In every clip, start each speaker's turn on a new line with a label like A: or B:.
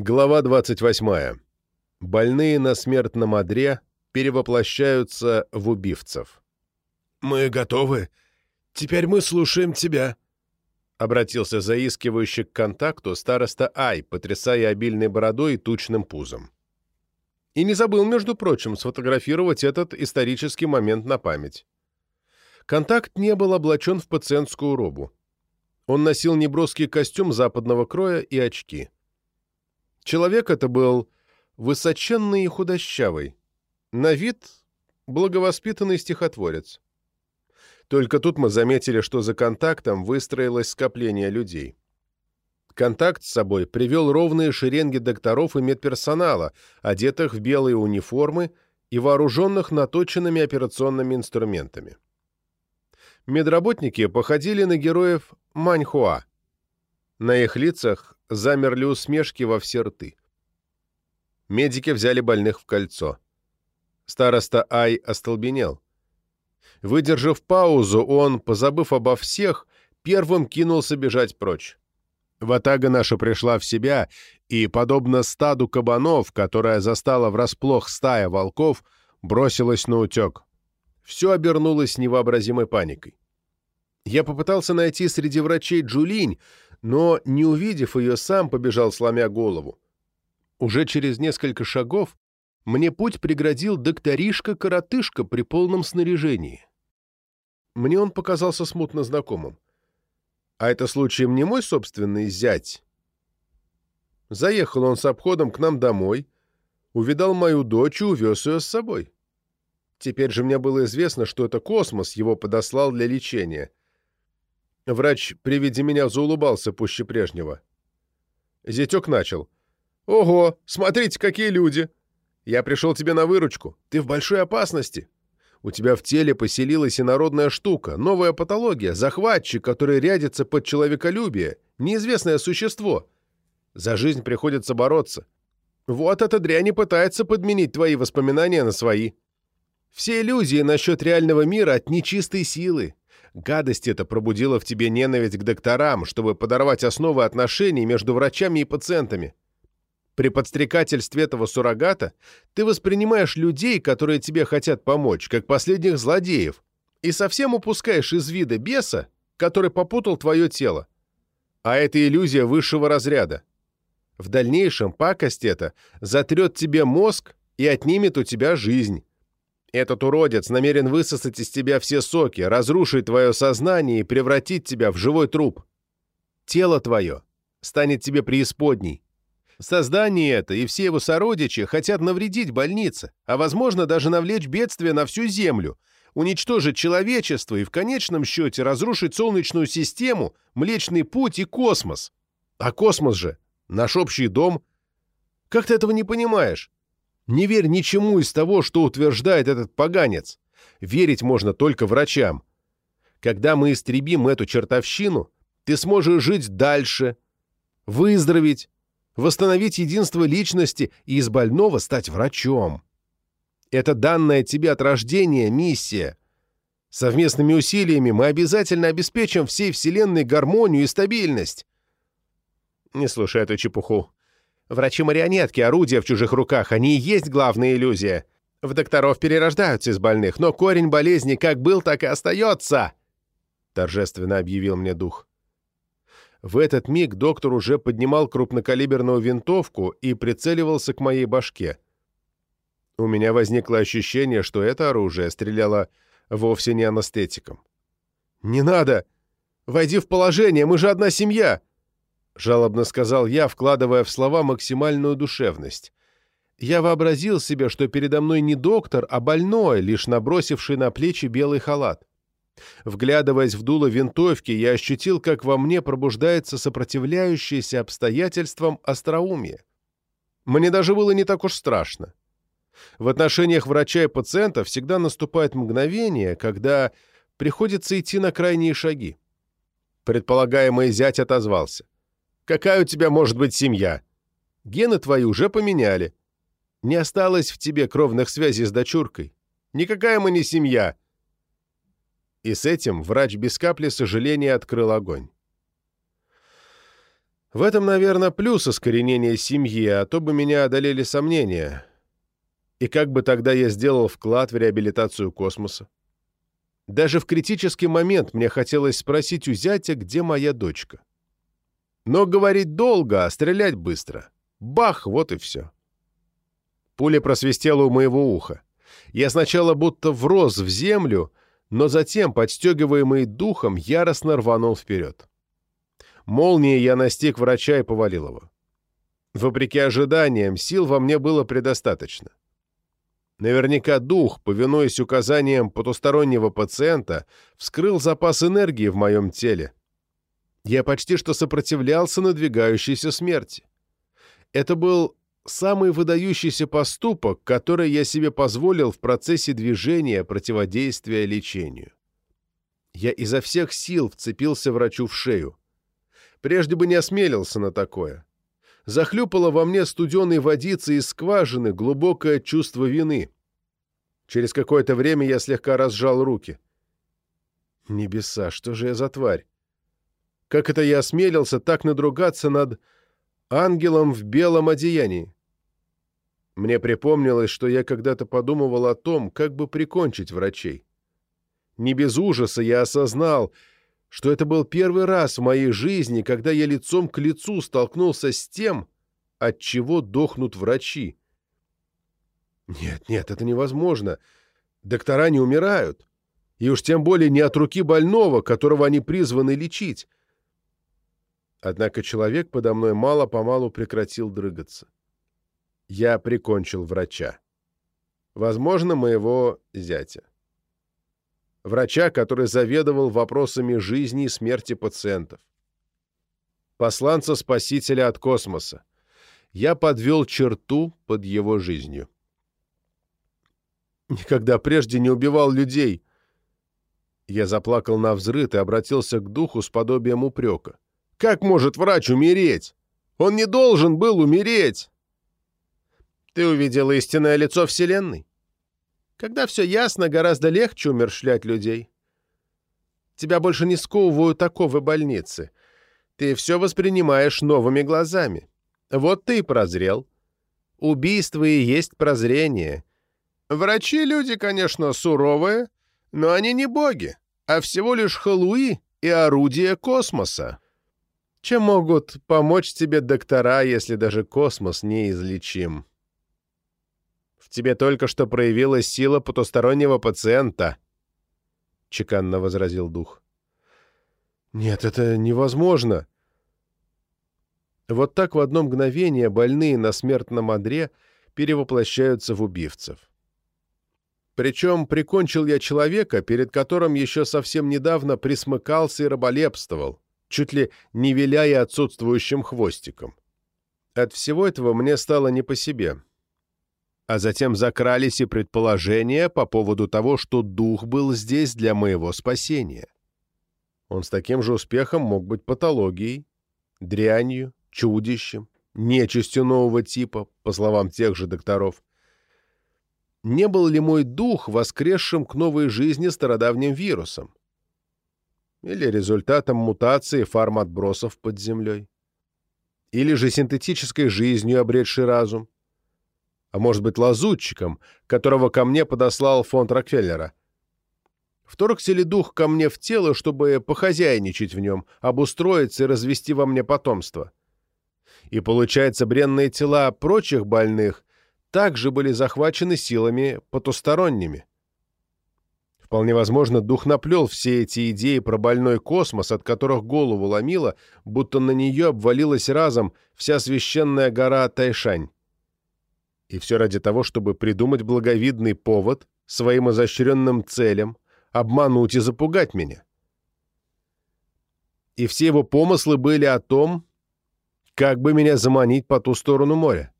A: Глава 28. Больные на смертном одре перевоплощаются в убивцев.
B: «Мы готовы. Теперь мы слушаем тебя», —
A: обратился заискивающий к контакту староста Ай, потрясая обильной бородой и тучным пузом. И не забыл, между прочим, сфотографировать этот исторический момент на память. Контакт не был облачен в пациентскую робу. Он носил неброский костюм западного кроя и очки. Человек это был высоченный и худощавый. На вид благовоспитанный стихотворец. Только тут мы заметили, что за контактом выстроилось скопление людей. Контакт с собой привел ровные шеренги докторов и медперсонала, одетых в белые униформы и вооруженных наточенными операционными инструментами. Медработники походили на героев Маньхуа. На их лицах замерли усмешки во все рты. Медики взяли больных в кольцо. Староста Ай остолбенел. Выдержав паузу, он, позабыв обо всех, первым кинулся бежать прочь. Ватага наша пришла в себя, и, подобно стаду кабанов, которая застала врасплох стая волков, бросилась на утек. Все обернулось невообразимой паникой. Я попытался найти среди врачей Джулинь, но, не увидев ее, сам побежал, сломя голову. Уже через несколько шагов мне путь преградил докторишка-коротышка при полном снаряжении. Мне он показался смутно знакомым. А это случаем не мой собственный зять? Заехал он с обходом к нам домой, увидал мою дочь и увез ее с собой. Теперь же мне было известно, что это космос его подослал для лечения. Врач при виде меня заулыбался пуще прежнего. Зятек начал. «Ого, смотрите, какие люди! Я пришел тебе на выручку. Ты в большой опасности. У тебя в теле поселилась инородная штука, новая патология, захватчик, который рядится под человеколюбие, неизвестное существо. За жизнь приходится бороться. Вот эта дрянь и пытается подменить твои воспоминания на свои. Все иллюзии насчет реального мира от нечистой силы, Гадость эта пробудила в тебе ненависть к докторам, чтобы подорвать основы отношений между врачами и пациентами. При подстрекательстве этого суррогата ты воспринимаешь людей, которые тебе хотят помочь, как последних злодеев, и совсем упускаешь из вида беса, который попутал твое тело. А это иллюзия высшего разряда. В дальнейшем пакость эта затрет тебе мозг и отнимет у тебя жизнь. Этот уродец намерен высосать из тебя все соки, разрушить твое сознание и превратить тебя в живой труп. Тело твое станет тебе преисподней. Создание это и все его сородичи хотят навредить больнице, а, возможно, даже навлечь бедствие на всю Землю, уничтожить человечество и в конечном счете разрушить Солнечную систему, Млечный Путь и космос. А космос же — наш общий дом. Как ты этого не понимаешь? Не верь ничему из того, что утверждает этот поганец. Верить можно только врачам. Когда мы истребим эту чертовщину, ты сможешь жить дальше, выздороветь, восстановить единство личности и из больного стать врачом. Это данная тебе от рождения миссия. Совместными усилиями мы обязательно обеспечим всей Вселенной гармонию и стабильность. Не слушай эту чепуху. Врачи-марионетки, орудия в чужих руках, они и есть главная иллюзия. В докторов перерождаются из больных, но корень болезни как был, так и остается!» Торжественно объявил мне дух. В этот миг доктор уже поднимал крупнокалиберную винтовку и прицеливался к моей башке. У меня возникло ощущение, что это оружие стреляло вовсе не анестетиком. «Не надо! Войди в положение, мы же одна семья!» Жалобно сказал я, вкладывая в слова максимальную душевность. Я вообразил себе, что передо мной не доктор, а больной, лишь набросивший на плечи белый халат. Вглядываясь в дуло винтовки, я ощутил, как во мне пробуждается сопротивляющееся обстоятельствам остроумие. Мне даже было не так уж страшно. В отношениях врача и пациента всегда наступает мгновение, когда приходится идти на крайние шаги. Предполагаемый зять отозвался. Какая у тебя может быть семья? Гены твои уже поменяли. Не осталось в тебе кровных связей с дочуркой. Никакая мы не семья. И с этим врач без капли сожаления открыл огонь. В этом, наверное, плюс искоренения семьи, а то бы меня одолели сомнения. И как бы тогда я сделал вклад в реабилитацию космоса? Даже в критический момент мне хотелось спросить у зятя, где моя дочка. Но говорить долго, а стрелять быстро. Бах, вот и все. Пуля просвистела у моего уха. Я сначала будто врос в землю, но затем, подстегиваемый духом, яростно рванул вперед. Молнией я настиг врача и повалил его. Вопреки ожиданиям, сил во мне было предостаточно. Наверняка дух, повинуясь указаниям потустороннего пациента, вскрыл запас энергии в моем теле. Я почти что сопротивлялся надвигающейся смерти. Это был самый выдающийся поступок, который я себе позволил в процессе движения противодействия лечению. Я изо всех сил вцепился врачу в шею. Прежде бы не осмелился на такое. Захлюпало во мне студеной водицы из скважины глубокое чувство вины. Через какое-то время я слегка разжал руки. Небеса, что же я за тварь? Как это я осмелился так надругаться над ангелом в белом одеянии? Мне припомнилось, что я когда-то подумывал о том, как бы прикончить врачей. Не без ужаса я осознал, что это был первый раз в моей жизни, когда я лицом к лицу столкнулся с тем, от чего дохнут врачи. Нет, нет, это невозможно. Доктора не умирают. И уж тем более не от руки больного, которого они призваны лечить. Однако человек подо мной мало-помалу прекратил дрыгаться я прикончил врача. Возможно, моего зятя. Врача, который заведовал вопросами жизни и смерти пациентов. Посланца Спасителя от космоса. Я подвел черту под его жизнью. Никогда прежде не убивал людей. Я заплакал на взрыт и обратился к духу с подобием упрека. Как может врач умереть? Он не должен был умереть! Ты увидела истинное лицо Вселенной. Когда все ясно, гораздо легче умершлять людей. Тебя больше не сковывают оковы больницы. Ты все воспринимаешь новыми глазами. Вот ты и прозрел. Убийство и есть прозрение. Врачи люди, конечно, суровые, но они не боги, а всего лишь халуи и орудия космоса. Чем могут помочь тебе доктора, если даже космос неизлечим? В тебе только что проявилась сила потустороннего пациента, — чеканно возразил дух. Нет, это невозможно. Вот так в одно мгновение больные на смертном одре перевоплощаются в убивцев. Причем прикончил я человека, перед которым еще совсем недавно присмыкался и раболепствовал, чуть ли не виляя отсутствующим хвостиком. От всего этого мне стало не по себе а затем закрались и предположения по поводу того, что дух был здесь для моего спасения. Он с таким же успехом мог быть патологией, дрянью, чудищем, нечистью нового типа, по словам тех же докторов. Не был ли мой дух воскресшим к новой жизни стародавним вирусом? Или результатом мутации фарматбросов под землей? Или же синтетической жизнью, обретший разум? а может быть лазутчиком, которого ко мне подослал фонд Рокфеллера. Вторгся ли дух ко мне в тело, чтобы похозяйничать в нем, обустроиться и развести во мне потомство? И, получается, бренные тела прочих больных также были захвачены силами потусторонними. Вполне возможно, дух наплел все эти идеи про больной космос, от которых голову ломило, будто на нее обвалилась разом вся священная гора Тайшань. И все ради того, чтобы придумать благовидный повод своим изощренным целям, обмануть и запугать меня. И все его помыслы были о том, как бы меня заманить по ту сторону моря.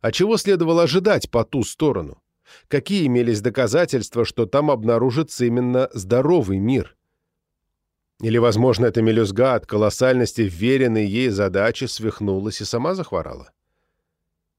A: А чего следовало ожидать по ту сторону? Какие имелись доказательства, что там обнаружится именно здоровый мир? Или, возможно, эта мелюзга от колоссальности вверенной ей задачи свихнулась и сама захворала?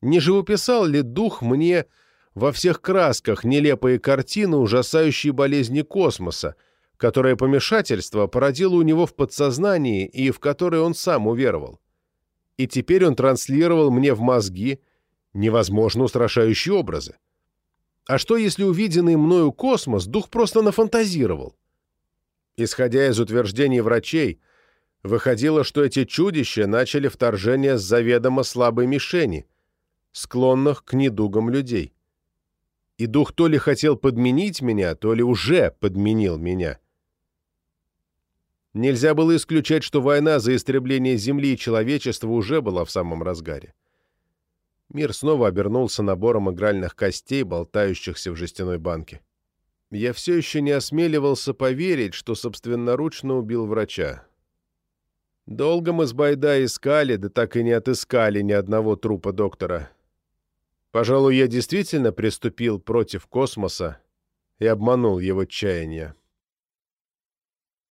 A: Не живописал ли дух мне во всех красках нелепые картины ужасающей болезни космоса, которое помешательство породило у него в подсознании и в которое он сам уверовал. И теперь он транслировал мне в мозги невозможно устрашающие образы. А что, если увиденный мною космос дух просто нафантазировал? Исходя из утверждений врачей, выходило, что эти чудища начали вторжение с заведомо слабой мишени, склонных к недугам людей. И дух то ли хотел подменить меня, то ли уже подменил меня. Нельзя было исключать, что война за истребление Земли и человечества уже была в самом разгаре. Мир снова обернулся набором игральных костей, болтающихся в жестяной банке. Я все еще не осмеливался поверить, что собственноручно убил врача. Долго мы с Байда искали, да так и не отыскали ни одного трупа доктора. Пожалуй, я действительно приступил против космоса и обманул его чаяния.